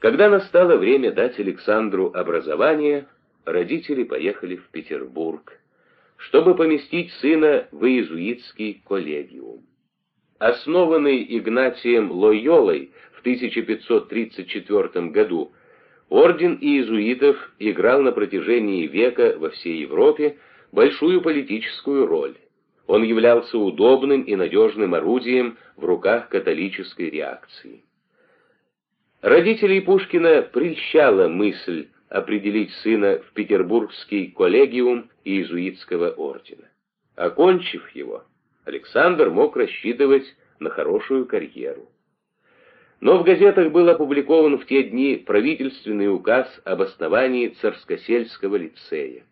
Когда настало время дать Александру образование, родители поехали в Петербург, чтобы поместить сына в иезуитский коллегиум. Основанный Игнатием Лойолой в 1534 году, орден иезуитов играл на протяжении века во всей Европе большую политическую роль. Он являлся удобным и надежным орудием в руках католической реакции. Родителей Пушкина прельщала мысль определить сына в Петербургский коллегиум иезуитского ордена. Окончив его, Александр мог рассчитывать на хорошую карьеру. Но в газетах был опубликован в те дни правительственный указ об основании Царскосельского лицея.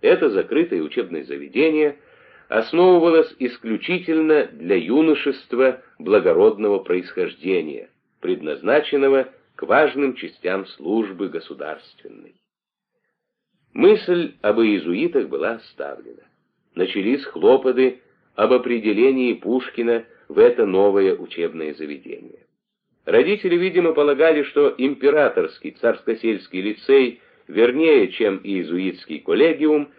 Это закрытое учебное заведение основывалось исключительно для юношества благородного происхождения – предназначенного к важным частям службы государственной. Мысль об иезуитах была оставлена. Начались хлопоты об определении Пушкина в это новое учебное заведение. Родители, видимо, полагали, что императорский царско-сельский лицей, вернее, чем иезуитский коллегиум,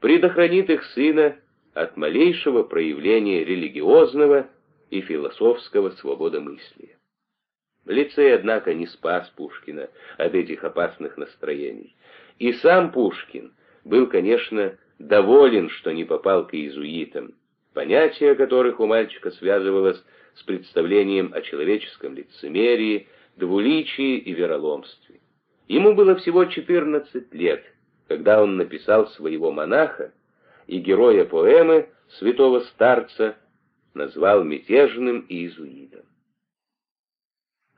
предохранит их сына от малейшего проявления религиозного и философского свободомыслия. Лицей, однако, не спас Пушкина от этих опасных настроений. И сам Пушкин был, конечно, доволен, что не попал к иезуитам, понятие которых у мальчика связывалось с представлением о человеческом лицемерии, двуличии и вероломстве. Ему было всего 14 лет, когда он написал своего монаха, и героя поэмы святого старца назвал мятежным иезуитом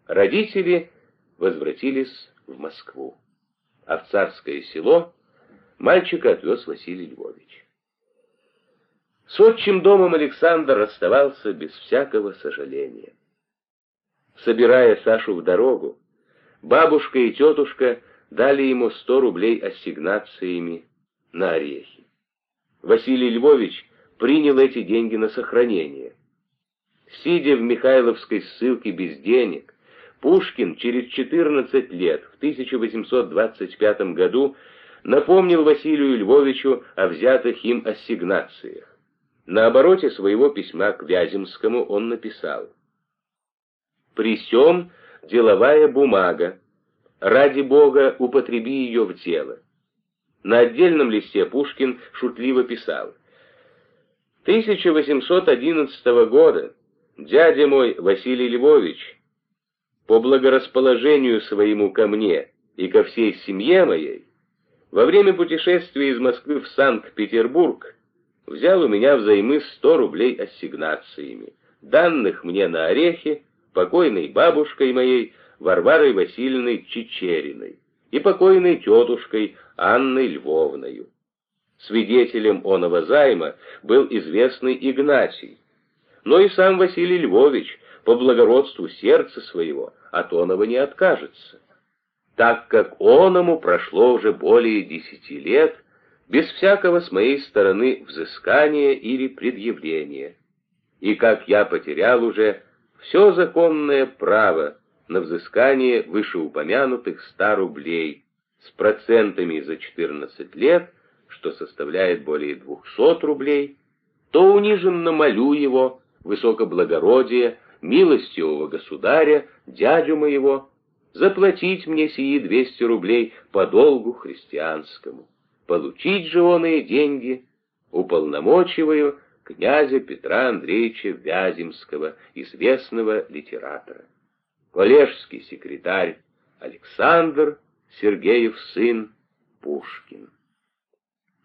родители возвратились в Москву, а в царское село мальчика отвез Василий Львович. С отчим домом Александр расставался без всякого сожаления. Собирая Сашу в дорогу, бабушка и тетушка дали ему сто рублей ассигнациями на орехи. Василий Львович принял эти деньги на сохранение. Сидя в Михайловской ссылке без денег, Пушкин через 14 лет, в 1825 году, напомнил Василию Львовичу о взятых им ассигнациях. На обороте своего письма к Вяземскому он написал «При сём деловая бумага, ради Бога употреби ее в дело». На отдельном листе Пушкин шутливо писал 1811 года дядя мой Василий Львович по благорасположению своему ко мне и ко всей семье моей, во время путешествия из Москвы в Санкт-Петербург взял у меня взаймы 100 рублей ассигнациями, данных мне на орехи покойной бабушкой моей Варварой Васильевной Чечериной и покойной тетушкой Анной Львовною. Свидетелем оного займа был известный Игнатий, но и сам Василий Львович по благородству сердца своего от оного не откажется, так как оному прошло уже более десяти лет без всякого с моей стороны взыскания или предъявления, и как я потерял уже все законное право на взыскание вышеупомянутых ста рублей с процентами за 14 лет, что составляет более 200 рублей, то униженно молю его, высокоблагородие, милостивого государя, дядю моего, заплатить мне сии двести рублей по долгу христианскому. Получить же он и деньги уполномочиваю князя Петра Андреевича Вяземского, известного литератора. Коллежский секретарь Александр Сергеев сын Пушкин.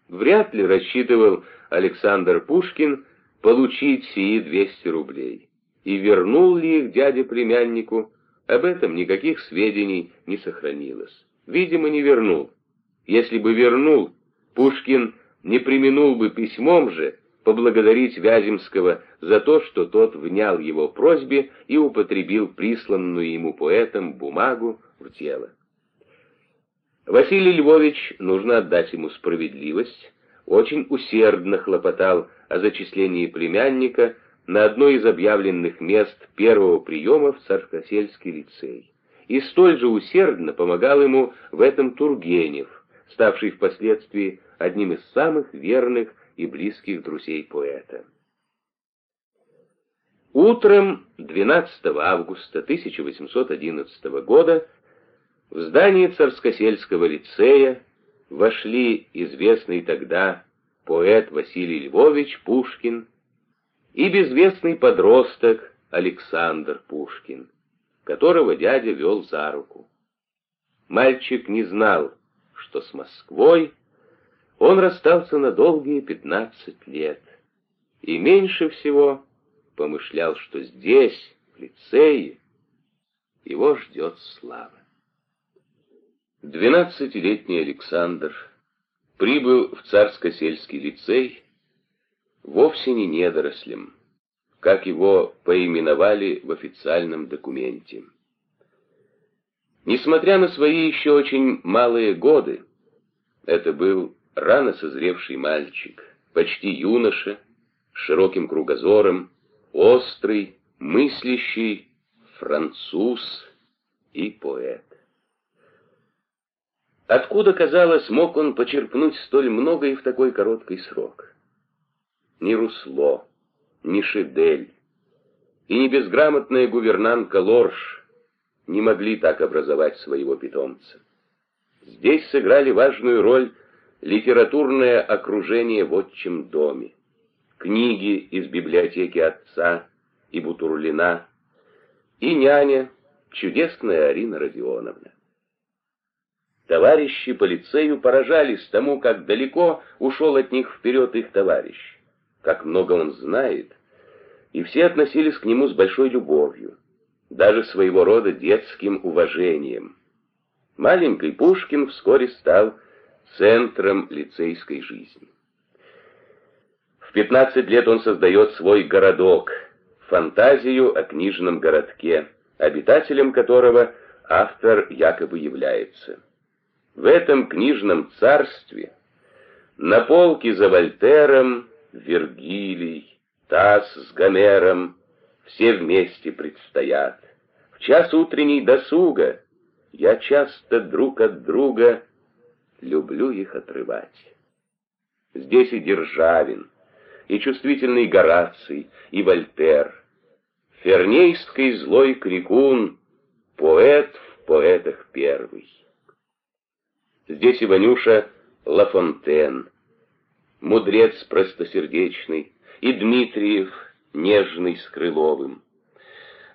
Вряд ли рассчитывал Александр Пушкин получить сии 200 рублей и вернул ли их дяде племяннику, об этом никаких сведений не сохранилось. Видимо, не вернул. Если бы вернул, Пушкин не применул бы письмом же поблагодарить Вяземского за то, что тот внял его просьбе и употребил присланную ему поэтом бумагу в дело. Василий Львович, нужно отдать ему справедливость, очень усердно хлопотал о зачислении племянника на одно из объявленных мест первого приема в Царскосельский лицей и столь же усердно помогал ему в этом Тургенев, ставший впоследствии одним из самых верных и близких друзей поэта. Утром 12 августа 1811 года в здание Царскосельского лицея вошли известный тогда поэт Василий Львович Пушкин и безвестный подросток Александр Пушкин, которого дядя вел за руку. Мальчик не знал, что с Москвой он расстался на долгие пятнадцать лет, и меньше всего помышлял, что здесь, в лицее, его ждет слава. Двенадцатилетний Александр прибыл в царско-сельский лицей вовсе не недорослем, как его поименовали в официальном документе. Несмотря на свои еще очень малые годы, это был рано созревший мальчик, почти юноша, с широким кругозором, острый, мыслящий, француз и поэт. Откуда, казалось, мог он почерпнуть столь много и в такой короткий срок? Ни Русло, ни Шедель и ни безграмотная гувернантка Лорш не могли так образовать своего питомца. Здесь сыграли важную роль литературное окружение в отчим доме, книги из библиотеки отца и Бутурлина, и няня, чудесная Арина Родионовна. Товарищи по лицею поражались тому, как далеко ушел от них вперед их товарищ как много он знает, и все относились к нему с большой любовью, даже своего рода детским уважением. Маленький Пушкин вскоре стал центром лицейской жизни. В 15 лет он создает свой городок, фантазию о книжном городке, обитателем которого автор якобы является. В этом книжном царстве на полке за Вольтером Вергилий, Тасс с Гомером, все вместе предстоят. В час утренней досуга я часто друг от друга люблю их отрывать. Здесь и Державин, и чувствительный Гораций, и Вольтер, Фернейский злой крикун, поэт в поэтах первый. Здесь и Ванюша Лафонтен, мудрец простосердечный, и Дмитриев, нежный с Крыловым.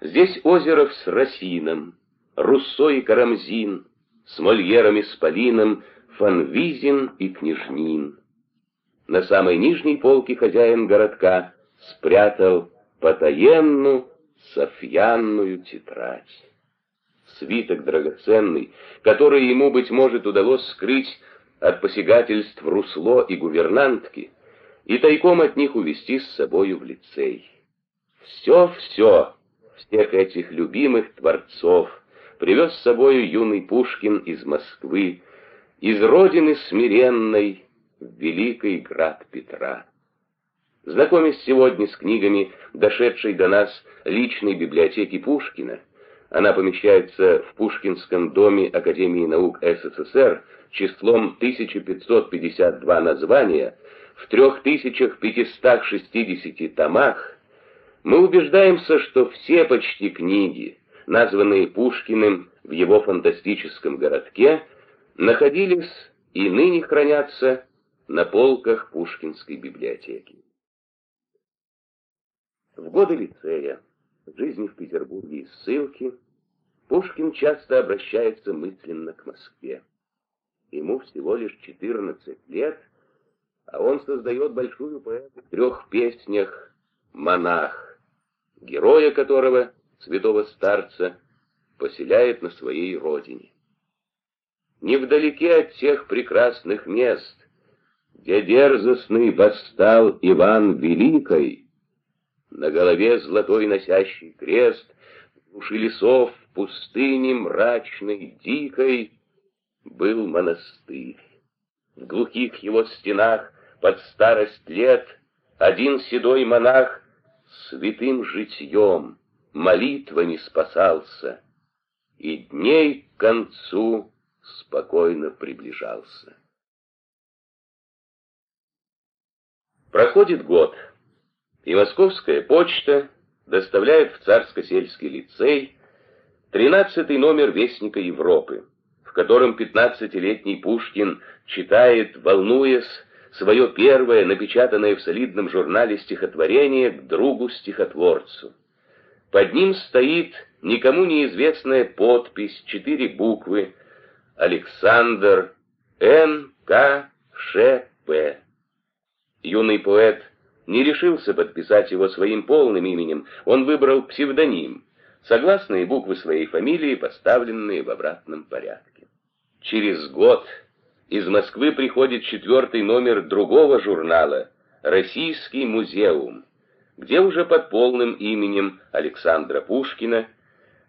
Здесь Озеров с Росином, Руссо и Карамзин, с Мольером и Спалином, Фанвизин и Княжнин. На самой нижней полке хозяин городка спрятал потаенную софьянную тетрадь. Свиток драгоценный, который ему, быть может, удалось скрыть от посягательств Русло и гувернантки и тайком от них увести с собою в лицей. Все-все, всех этих любимых творцов, привез с собою юный Пушкин из Москвы, из родины смиренной, в великий град Петра. Знакомясь сегодня с книгами, дошедшей до нас личной библиотеки Пушкина, она помещается в Пушкинском доме Академии наук СССР числом 1552 названия в 3560 томах, мы убеждаемся, что все почти книги, названные Пушкиным в его фантастическом городке, находились и ныне хранятся на полках Пушкинской библиотеки. В годы лицея жизни в Петербурге и ссылки, Пушкин часто обращается мысленно к Москве. Ему всего лишь 14 лет, а он создает большую поэму в трех песнях «Монах», героя которого, святого старца, поселяет на своей родине. Невдалеке от тех прекрасных мест, где дерзостный восстал Иван Великий, на голове золотой носящий крест, в глуши лесов, пустыне мрачной, дикой, был монастырь. В глухих его стенах под старость лет один седой монах святым житьем, молитвами спасался. и дней к концу спокойно приближался. Проходит год, и московская почта доставляет в Царско-сельский лицей тринадцатый номер Вестника Европы, в котором пятнадцатилетний Пушкин читает, волнуясь, свое первое, напечатанное в солидном журнале стихотворение к другу-стихотворцу. Под ним стоит никому неизвестная подпись, четыре буквы «Александр Н. К. Ш. П». Юный поэт не решился подписать его своим полным именем, он выбрал псевдоним, согласные буквы своей фамилии, поставленные в обратном порядке. Через год из Москвы приходит четвертый номер другого журнала «Российский музеум», где уже под полным именем Александра Пушкина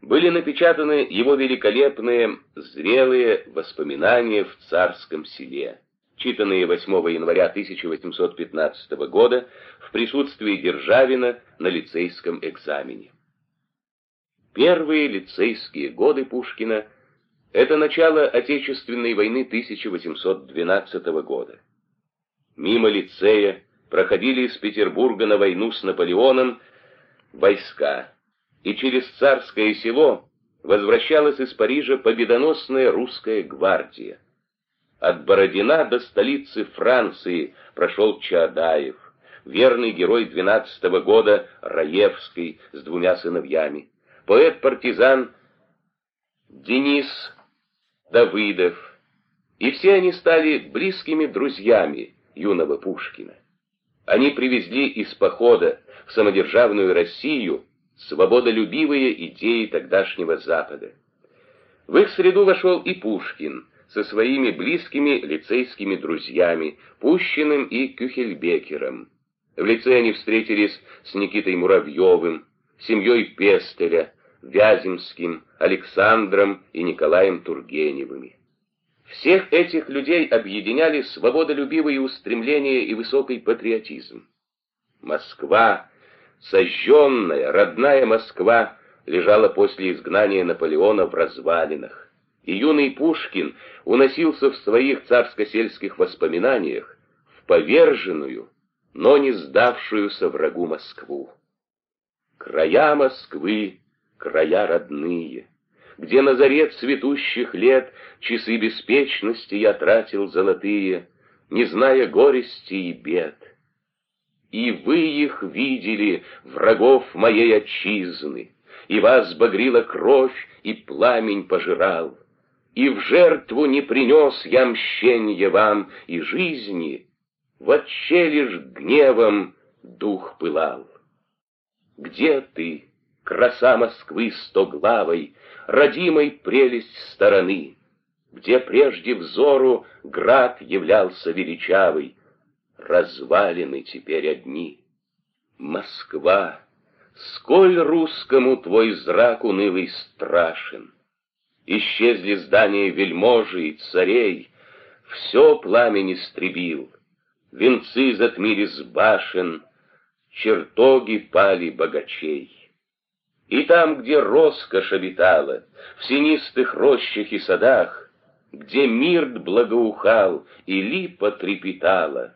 были напечатаны его великолепные зрелые воспоминания в царском селе, читанные 8 января 1815 года в присутствии Державина на лицейском экзамене. Первые лицейские годы Пушкина – это начало Отечественной войны 1812 года. Мимо лицея проходили из Петербурга на войну с Наполеоном войска, и через царское село возвращалась из Парижа победоносная русская гвардия. От Бородина до столицы Франции прошел Чаадаев, верный герой двенадцатого года Раевский с двумя сыновьями, поэт-партизан Денис Давыдов, и все они стали близкими друзьями юного Пушкина. Они привезли из похода в самодержавную Россию свободолюбивые идеи тогдашнего Запада. В их среду вошел и Пушкин со своими близкими лицейскими друзьями Пущиным и Кюхельбекером. В лице они встретились с Никитой Муравьевым, семьей Пестеля, Вяземским, Александром и Николаем Тургеневыми. Всех этих людей объединяли свободолюбивые устремления и высокий патриотизм. Москва, сожженная, родная Москва, лежала после изгнания Наполеона в развалинах, и юный Пушкин уносился в своих царско-сельских воспоминаниях в поверженную, но не сдавшуюся врагу Москву. Края Москвы, края родные — где на заре цветущих лет часы беспечности я тратил золотые, не зная горести и бед. И вы их видели, врагов моей отчизны, и вас багрила кровь, и пламень пожирал. И в жертву не принес я мщенье вам и жизни, Вообще лишь гневом дух пылал. Где ты, краса Москвы стоглавой, родимой прелесть стороны, где прежде взору град являлся величавый, развалины теперь одни. Москва, сколь русскому твой зрак унылый страшен! Исчезли здания вельможи и царей, все пламень истребил, венцы затмили с башен, чертоги пали богачей. И там, где роскошь обитала, в синистых рощах и садах, где мирт благоухал и липа трепетала,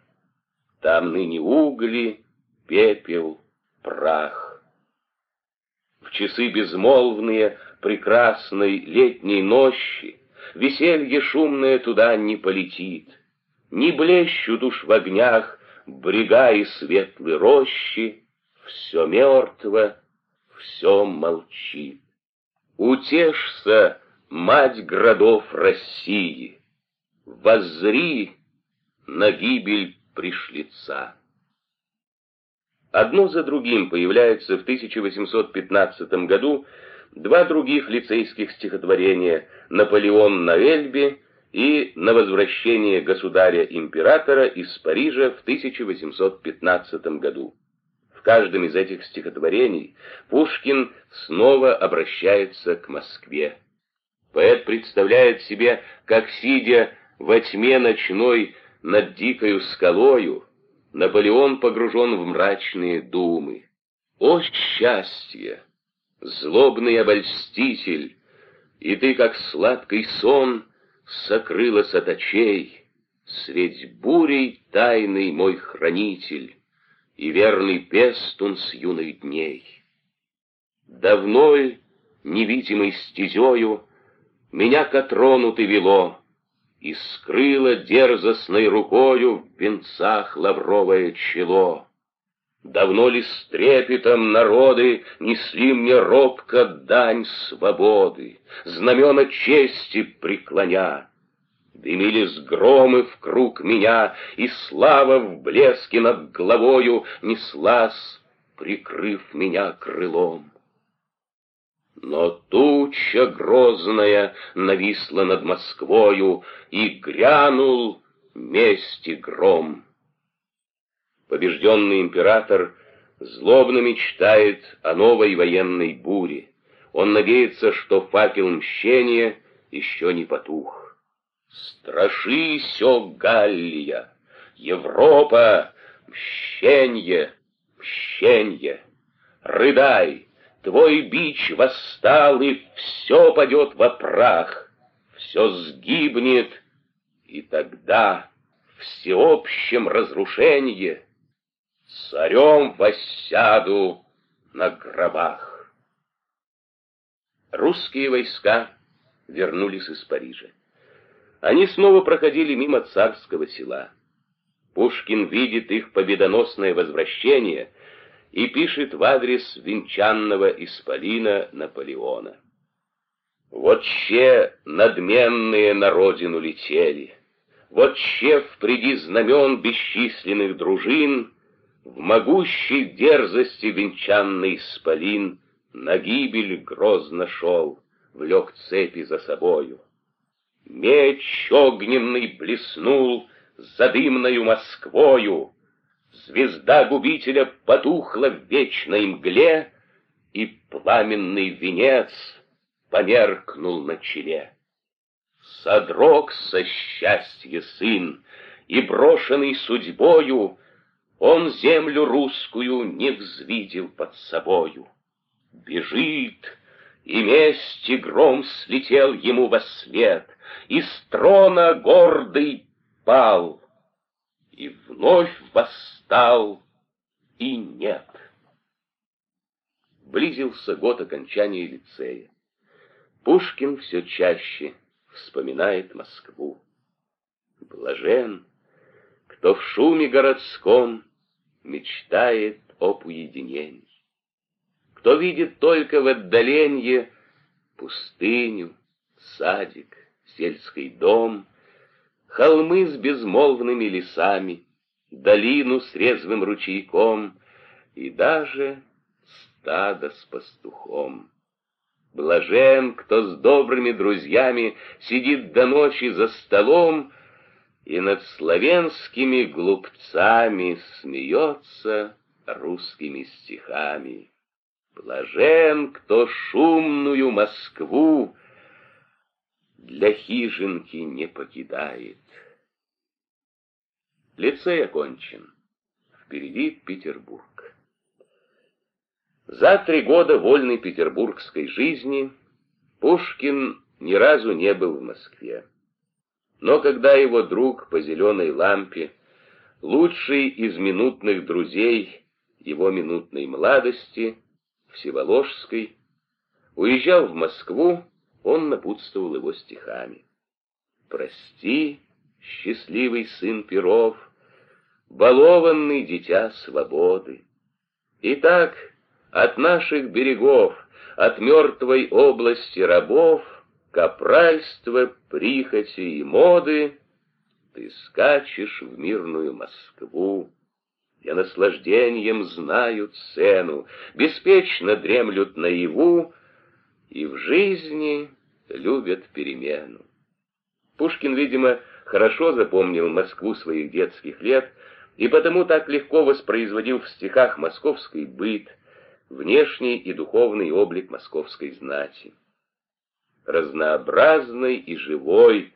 там ныне угли, пепел, прах. В часы безмолвные прекрасной летней нощи веселье шумное туда не полетит, не блещут уж в огнях брега и светлые рощи, все мертво, все молчит. Утешься, мать городов России, воззри на гибель пришлица. Одно за другим появляются в 1815 году два других лицейских стихотворения «Наполеон на Эльбе» и «На возвращение государя-императора из Парижа в 1815 году». В каждом из этих стихотворений Пушкин снова обращается к Москве. Поэт представляет себе, как, сидя во тьме ночной над дикою скалою, Наполеон погружен в мрачные думы. О счастье! Злобный обольститель, И ты, как сладкий сон, сокрылась от очей, Средь бурей тайный мой хранитель И верный пестун с юных дней. Давно ль, невидимой стезею, Меня к трону ты вело, И скрыла дерзостной рукою В венцах лавровое чело. Давно ли с трепетом народы Несли мне робко дань свободы, Знамена чести преклоня? Дымились громы в круг меня, И слава в блеске над головою Неслась, прикрыв меня крылом. Но туча грозная нависла над Москвою, И грянул мести гром. Побежденный император злобно мечтает о новой военной буре. Он надеется, что факел мщения еще не потух. Страшись, о Галлия, Европа, мщенье, мщенье, рыдай, твой бич восстал, и все падет во прах, все сгибнет, и тогда всеобщем разрушении царем воссяду на гробах. Русские войска вернулись из Парижа. Они снова проходили мимо царского села. Пушкин видит их победоносное возвращение и пишет в адрес венчанного исполина Наполеона. «Вот че надменные на родину летели, вот че впреди знамен бесчисленных дружин в могущей дерзости венчанный исполин На гибель грозно шел, влек цепи за собою. Меч огненный блеснул за дымною Москвою, Звезда губителя потухла в вечной мгле, И пламенный венец померкнул на челе. Содрогся счастье сын, и брошенный судьбою он землю русскую не взвидел под собою. Бежит, и мести гром слетел ему во свет, И с трона гордый пал, и вновь восстал, и нет. Близился год окончания лицея. Пушкин все чаще вспоминает Москву. Блажен, кто в шуме городском мечтает об уединении. Кто видит только в отдаленье пустыню, садик, сельский дом, холмы с безмолвными лесами, долину с резвым ручейком и даже стадо с пастухом. Блажен, кто с добрыми друзьями сидит до ночи за столом и над славянскими глупцами смеется русскими стихами. Блажен, кто шумную Москву для хижинки не покидает. Лицей окончен. Впереди Петербург. За три года вольной петербургской жизни Пушкин ни разу не был в Москве. Но когда его друг по зеленой лампе, лучший из минутных друзей его минутной молодости, Всеволожской, уезжал в Москву, он напутствовал его стихами. «Прости, счастливый сын Перов, балованный дитя свободы. Итак, от наших берегов, от мертвой области рабов, капральства, прихоти и моды, ты скачешь в мирную Москву, где наслаждением знают цену, беспечно дремлют наяву и в жизни любят перемену. Пушкин, видимо, хорошо запомнил Москву своих детских лет и потому так легко воспроизводил в стихах московский быт, внешний и духовный облик московской знати разнообразной и живой,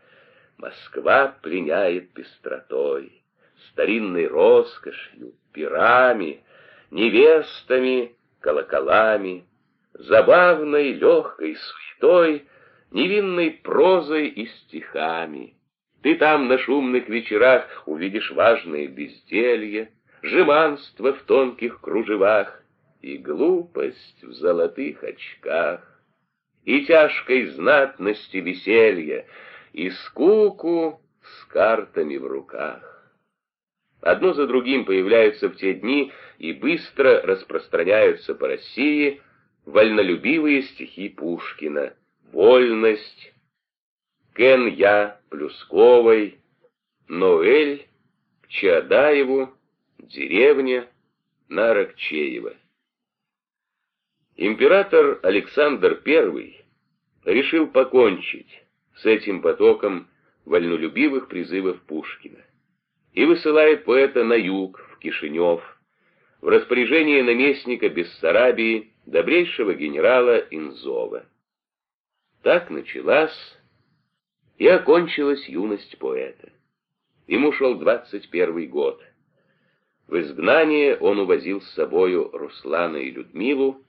Москва пленяет пестротой, старинной роскошью, пирами, невестами, колоколами, забавной легкой суетой невинной прозой и стихами. Ты там на шумных вечерах увидишь важные безделье, жеманство в тонких кружевах и глупость в золотых очках, и тяжкой знатности веселья, и скуку с картами в руках. Одно за другим появляются в те дни и быстро распространяются по России вольнолюбивые стихи Пушкина «Вольность», «Кен я» Плюсковой, «Ноэль», к Чаадаеву, «Деревня», Нарокчеева. Император Александр I решил покончить с этим потоком вольнолюбивых призывов Пушкина и высылает поэта на юг, в Кишинев, в распоряжение наместника Бессарабии, добрейшего генерала Инзова. Так началась и окончилась юность поэта. Ему шел двадцать первый год. В изгнание он увозил с собою Руслана и Людмилу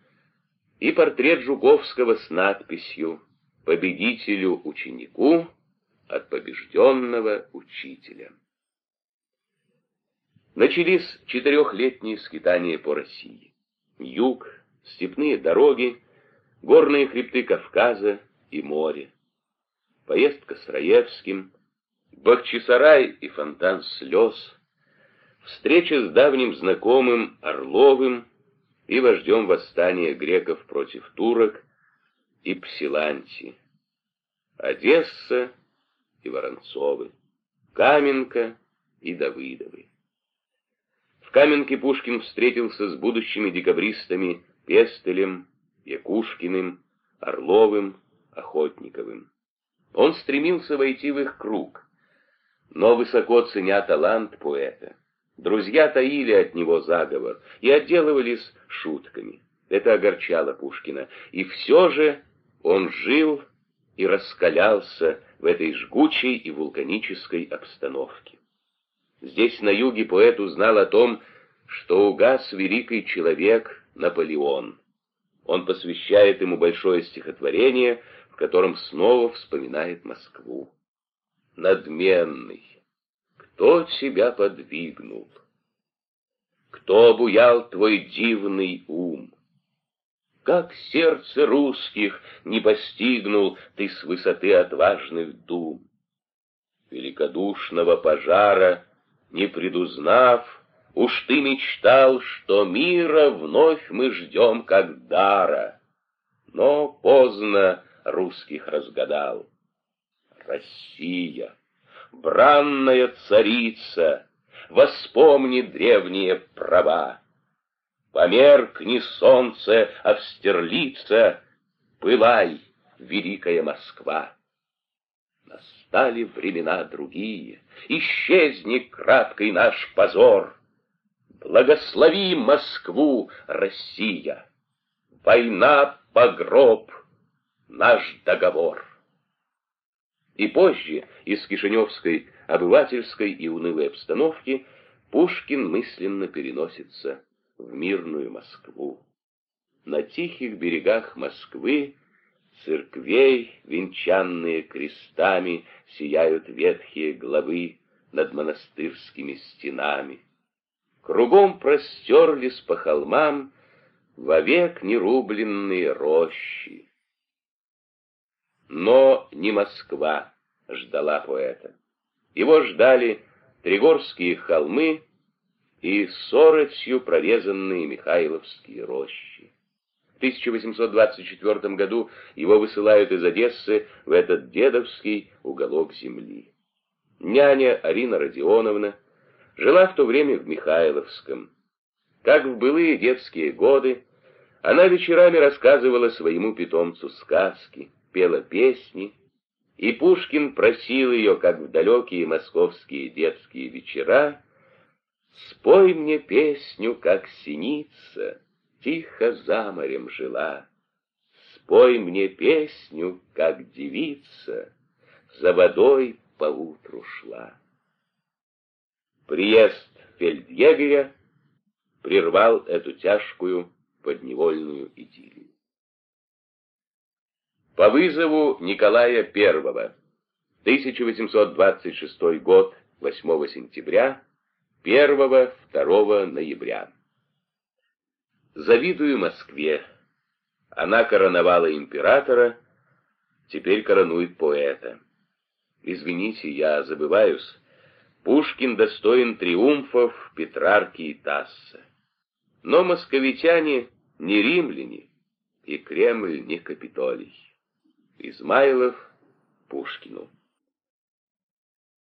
и портрет Жуковского с надписью «Победителю-ученику от побежденного учителя». Начались четырехлетние скитания по России. Юг, степные дороги, горные хребты Кавказа и море. Поездка с Раевским, Бахчисарай и фонтан слез, встреча с давним знакомым Орловым и вождем восстания греков против турок и Псиланти, Одесса и Воронцовы, Каменка и Давыдовы. В Каменке Пушкин встретился с будущими декабристами Пестелем, Якушкиным, Орловым, Охотниковым. Он стремился войти в их круг, но высоко ценя талант поэта. Друзья таили от него заговор и отделывались шутками. Это огорчало Пушкина, и все же он жил и раскалялся в этой жгучей и вулканической обстановке. Здесь, на юге, поэт узнал о том, что угас великий человек Наполеон. Он посвящает ему большое стихотворение, в котором снова вспоминает Москву. Надменный, кто тебя подвигнул? Кто обуял твой дивный ум? Как сердце русских не постигнул ты с высоты отважных дум? Великодушного пожара не предузнав, уж ты мечтал, что мира вновь мы ждем как дара. Но поздно русских разгадал. Россия, бранная царица, воспомни древние права. Померкни солнце Австерлица, пылай, великая Москва. Настали времена другие, исчезни краткий наш позор. Благослови Москву, Россия! Война, погроб, наш договор. И позже из Кишиневской обывательской и унылой обстановки Пушкин мысленно переносится в мирную Москву. На тихих берегах Москвы церквей, венчанные крестами, сияют ветхие главы над монастырскими стенами. Кругом простерлись по холмам вовек нерубленные рощи. Не Москва ждала поэта. Его ждали Тригорские холмы и сорочью прорезанные Михайловские рощи. В 1824 году его высылают из Одессы в этот дедовский уголок земли. Няня Арина Родионовна жила в то время в Михайловском. Как в былые детские годы, она вечерами рассказывала своему питомцу сказки, пела песни, и Пушкин просил ее, как в далекие московские детские вечера, «Спой мне песню, как синица, тихо за морем жила. Спой мне песню, как девица, за водой поутру шла. Приезд фельдъегеря прервал эту тяжкую подневольную идиллию. По вызову Николая I. 1826 год, 8 сентября, 1-2 ноября. Завидую Москве. Она короновала императора, теперь коронует поэта. Извините, я забываюсь. Пушкин достоин триумфов Петрарки и Тасса. Но московитяне не римляне, и Кремль не Капитолий. Измайлов Пушкину